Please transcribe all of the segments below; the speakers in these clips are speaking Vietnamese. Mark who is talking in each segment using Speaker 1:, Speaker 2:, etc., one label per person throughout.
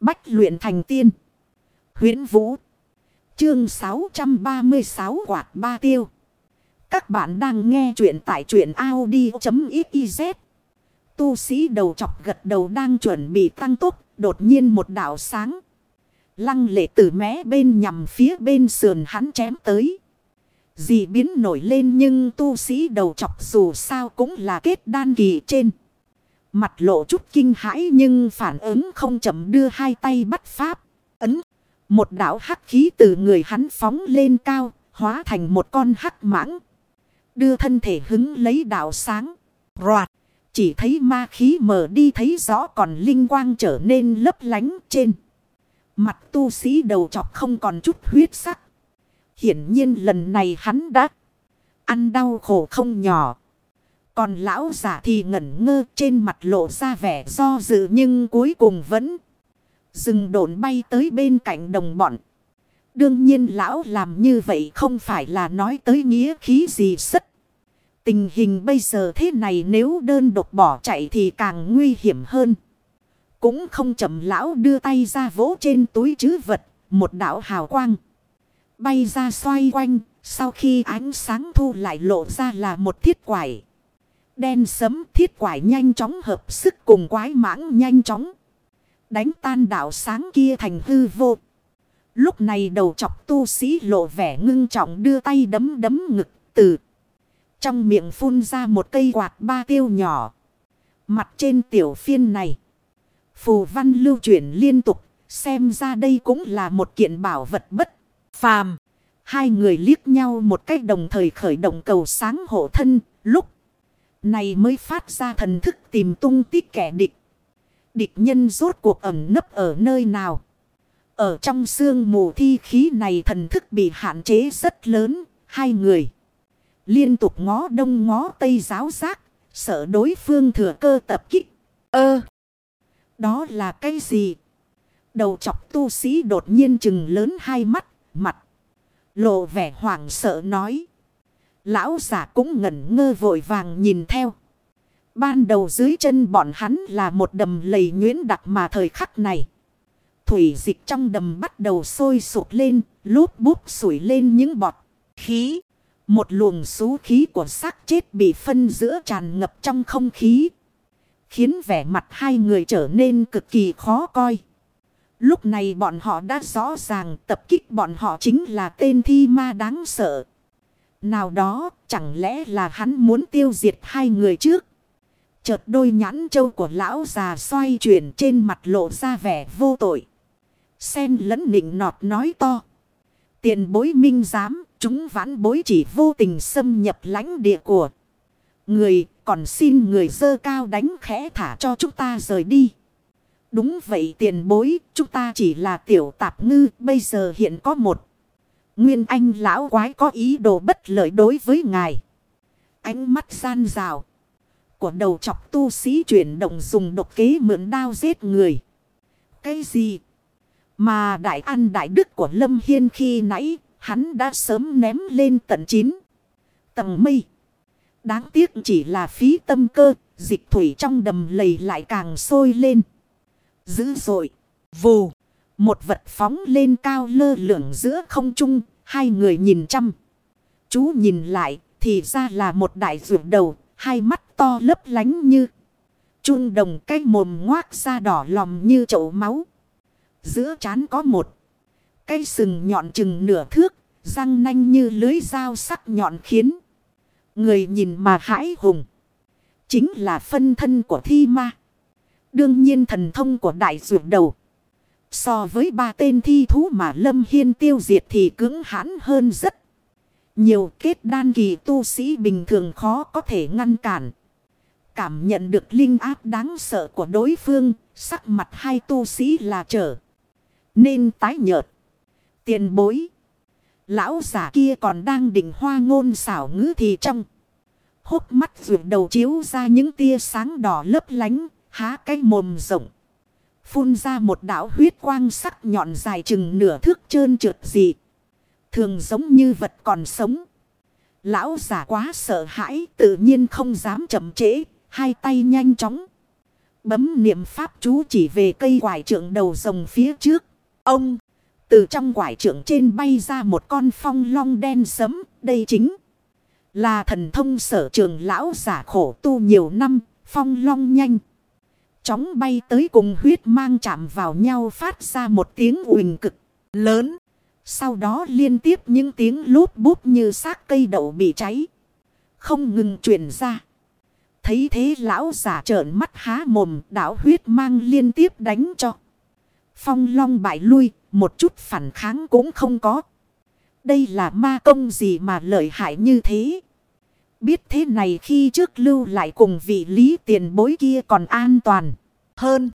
Speaker 1: Bách luyện thành tiên. huyễn Vũ. Chương 636 quạt ba tiêu. Các bạn đang nghe truyện tại truyện Audi.xyz. Tu sĩ đầu chọc gật đầu đang chuẩn bị tăng tốc. Đột nhiên một đảo sáng. Lăng lệ từ mé bên nhằm phía bên sườn hắn chém tới. Dị biến nổi lên nhưng tu sĩ đầu chọc dù sao cũng là kết đan kỳ trên. Mặt lộ chút kinh hãi nhưng phản ứng không chậm đưa hai tay bắt pháp. Ấn. Một đảo hắc khí từ người hắn phóng lên cao. Hóa thành một con hắc mãng. Đưa thân thể hứng lấy đảo sáng. Roạt. Chỉ thấy ma khí mở đi thấy rõ còn linh quang trở nên lấp lánh trên. Mặt tu sĩ đầu chọc không còn chút huyết sắc. Hiển nhiên lần này hắn đã ăn đau khổ không nhỏ. Còn lão giả thì ngẩn ngơ trên mặt lộ ra vẻ do dự nhưng cuối cùng vẫn dừng đồn bay tới bên cạnh đồng bọn. Đương nhiên lão làm như vậy không phải là nói tới nghĩa khí gì sất. Tình hình bây giờ thế này nếu đơn độc bỏ chạy thì càng nguy hiểm hơn. Cũng không chậm lão đưa tay ra vỗ trên túi chứ vật, một đảo hào quang. Bay ra xoay quanh, sau khi ánh sáng thu lại lộ ra là một thiết quải. Đen sấm thiết quải nhanh chóng hợp sức cùng quái mãng nhanh chóng. Đánh tan đảo sáng kia thành hư vô. Lúc này đầu chọc tu sĩ lộ vẻ ngưng trọng đưa tay đấm đấm ngực từ. Trong miệng phun ra một cây quạt ba tiêu nhỏ. Mặt trên tiểu phiên này. Phù văn lưu chuyển liên tục. Xem ra đây cũng là một kiện bảo vật bất phàm. Hai người liếc nhau một cách đồng thời khởi động cầu sáng hộ thân. Lúc này mới phát ra thần thức tìm tung tích kẻ địch. Địch nhân rốt cuộc ẩn nấp ở nơi nào. Ở trong xương mù thi khí này thần thức bị hạn chế rất lớn. Hai người liên tục ngó đông ngó tây giáo giác. Sợ đối phương thừa cơ tập kích. Ơ! đó là cái gì? Đầu chọc tu sĩ đột nhiên chừng lớn hai mắt, mặt. Lộ vẻ hoảng sợ nói. Lão giả cũng ngẩn ngơ vội vàng nhìn theo. Ban đầu dưới chân bọn hắn là một đầm lầy nhuyễn đặc mà thời khắc này. Thủy dịch trong đầm bắt đầu sôi sụp lên, lút bút sủi lên những bọt khí. Một luồng xú khí của xác chết bị phân giữa tràn ngập trong không khí. Khiến vẻ mặt hai người trở nên cực kỳ khó coi. Lúc này bọn họ đã rõ ràng tập kích bọn họ chính là tên thi ma đáng sợ. Nào đó chẳng lẽ là hắn muốn tiêu diệt hai người trước. Chợt đôi nhãn châu của lão già xoay chuyển trên mặt lộ ra vẻ vô tội. Xen lẫn nịnh nọt nói to. Tiền bối minh giám, chúng vãn bối chỉ vô tình xâm nhập lãnh địa của người, còn xin người dơ cao đánh khẽ thả cho chúng ta rời đi. Đúng vậy tiền bối, chúng ta chỉ là tiểu tạp ngư, bây giờ hiện có một. Nguyên anh lão quái có ý đồ bất lợi đối với ngài. Ánh mắt gian rào. Của đầu chọc tu sĩ chuyển động dùng độc kế mượn đao giết người. Cái gì? Mà đại an đại đức của Lâm Hiên khi nãy, hắn đã sớm ném lên tận chín tầng mây. Đáng tiếc chỉ là phí tâm cơ, dịch thủy trong đầm lầy lại càng sôi lên. Dữ dội, vù, một vật phóng lên cao lơ lửng giữa không trung, hai người nhìn chăm. Chú nhìn lại, thì ra là một đại ruột đầu, hai mắt to lấp lánh như chun đồng cái mồm ngoác ra đỏ lòm như chậu máu. Giữa chán có một cây sừng nhọn chừng nửa thước, răng nanh như lưới dao sắc nhọn khiến Người nhìn mà hãi hùng. Chính là phân thân của thi ma. Đương nhiên thần thông của đại ruột đầu. So với ba tên thi thú mà Lâm Hiên tiêu diệt thì cứng hãn hơn rất. Nhiều kết đan kỳ tu sĩ bình thường khó có thể ngăn cản. Cảm nhận được linh áp đáng sợ của đối phương, sắc mặt hai tu sĩ là trở. Nên tái nhợt. Tiền bối. Lão giả kia còn đang định hoa ngôn xảo ngữ thì trong. Hốc mắt rượu đầu chiếu ra những tia sáng đỏ lấp lánh, há cái mồm rộng. Phun ra một đảo huyết quang sắc nhọn dài chừng nửa thước trơn trượt dị. Thường giống như vật còn sống. Lão giả quá sợ hãi tự nhiên không dám chậm trễ, hai tay nhanh chóng. Bấm niệm pháp chú chỉ về cây quải trượng đầu rồng phía trước. Ông, từ trong quải trượng trên bay ra một con phong long đen sấm. Đây chính là thần thông sở trường lão giả khổ tu nhiều năm, phong long nhanh. Chóng bay tới cùng huyết mang chạm vào nhau phát ra một tiếng uỳnh cực lớn. Sau đó liên tiếp những tiếng lút bút như xác cây đậu bị cháy. Không ngừng truyền ra. Thấy thế lão giả trợn mắt há mồm đảo huyết mang liên tiếp đánh cho. Phong long bại lui, một chút phản kháng cũng không có. Đây là ma công gì mà lợi hại như thế? Biết thế này khi trước lưu lại cùng vị lý tiền bối kia còn an toàn hơn.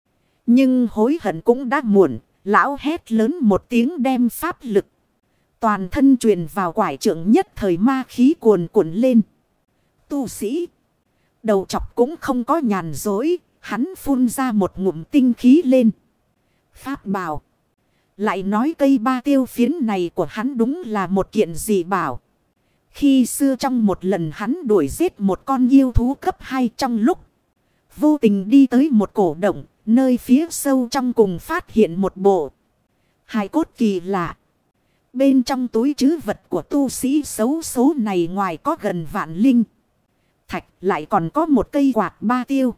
Speaker 1: Nhưng hối hận cũng đã muộn, lão hét lớn một tiếng đem pháp lực. Toàn thân truyền vào quải trưởng nhất thời ma khí cuồn cuộn lên. Tu sĩ. Đầu chọc cũng không có nhàn dối. Hắn phun ra một ngụm tinh khí lên. Pháp bảo. Lại nói cây ba tiêu phiến này của hắn đúng là một kiện gì bảo. Khi xưa trong một lần hắn đuổi giết một con yêu thú cấp 2 trong lúc. Vô tình đi tới một cổ động. Nơi phía sâu trong cùng phát hiện một bộ. Hai cốt kỳ lạ. Bên trong túi chứ vật của tu sĩ xấu số này ngoài có gần vạn linh. Thạch lại còn có một cây quạt ba tiêu.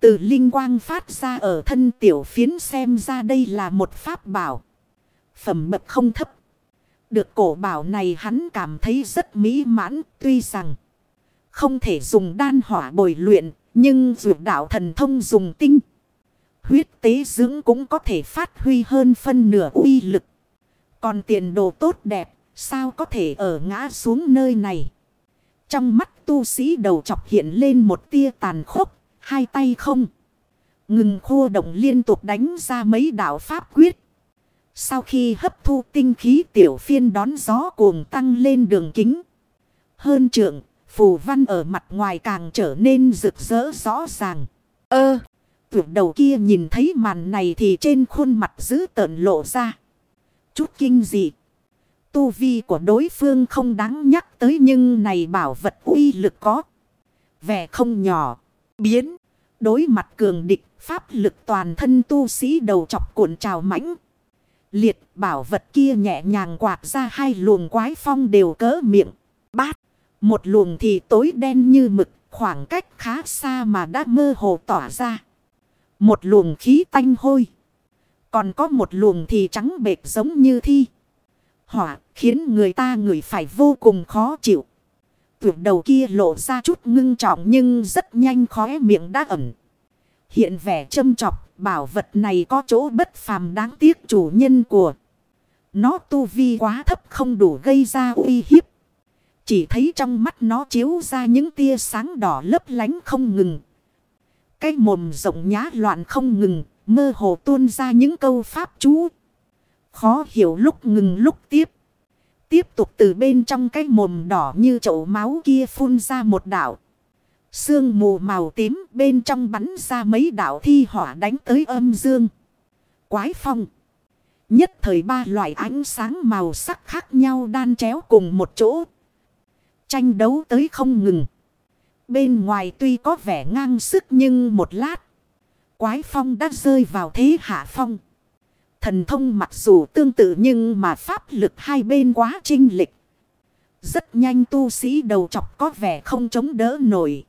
Speaker 1: Từ linh quang phát ra ở thân tiểu phiến xem ra đây là một pháp bảo. Phẩm bậc không thấp. Được cổ bảo này hắn cảm thấy rất mỹ mãn tuy rằng không thể dùng đan hỏa bồi luyện nhưng dù đạo thần thông dùng tinh. Huyết tế dưỡng cũng có thể phát huy hơn phân nửa uy lực. Còn tiền đồ tốt đẹp, sao có thể ở ngã xuống nơi này? Trong mắt tu sĩ đầu chọc hiện lên một tia tàn khốc, hai tay không. Ngừng khô động liên tục đánh ra mấy đạo pháp quyết. Sau khi hấp thu tinh khí tiểu phiên đón gió cuồng tăng lên đường kính. Hơn trượng, phù văn ở mặt ngoài càng trở nên rực rỡ rõ ràng. Ơ, tuyệt đầu kia nhìn thấy màn này thì trên khuôn mặt giữ tợn lộ ra chút kinh dị. Tu vi của đối phương không đáng nhắc tới nhưng này bảo vật uy lực có. Vẻ không nhỏ. Biến. Đối mặt cường địch. Pháp lực toàn thân tu sĩ đầu chọc cuộn trào mãnh. Liệt bảo vật kia nhẹ nhàng quạt ra hai luồng quái phong đều cỡ miệng. Bát. Một luồng thì tối đen như mực. Khoảng cách khá xa mà đã mơ hồ tỏa ra. Một luồng khí tanh hôi. Còn có một luồng thì trắng bệt giống như thi. Hỏa khiến người ta người phải vô cùng khó chịu. Tuyệt đầu kia lộ ra chút ngưng trọng nhưng rất nhanh khóe miệng đã ẩn. Hiện vẻ châm chọc bảo vật này có chỗ bất phàm đáng tiếc chủ nhân của. Nó tu vi quá thấp không đủ gây ra uy hiếp. Chỉ thấy trong mắt nó chiếu ra những tia sáng đỏ lấp lánh không ngừng. Cái mồm rộng nhá loạn không ngừng, Mơ hồ tuôn ra những câu pháp chú. Khó hiểu lúc ngừng lúc tiếp. Tiếp tục từ bên trong cái mồm đỏ như chậu máu kia phun ra một đảo. Sương mù màu tím bên trong bắn ra mấy đảo thi hỏa đánh tới âm dương. Quái phong. Nhất thời ba loại ánh sáng màu sắc khác nhau đan chéo cùng một chỗ. Tranh đấu tới không ngừng. Bên ngoài tuy có vẻ ngang sức nhưng một lát. Quái phong đã rơi vào thế hạ phong. Thần thông mặc dù tương tự nhưng mà pháp lực hai bên quá trinh lịch. Rất nhanh tu sĩ đầu chọc có vẻ không chống đỡ nổi.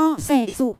Speaker 1: O xe dụ.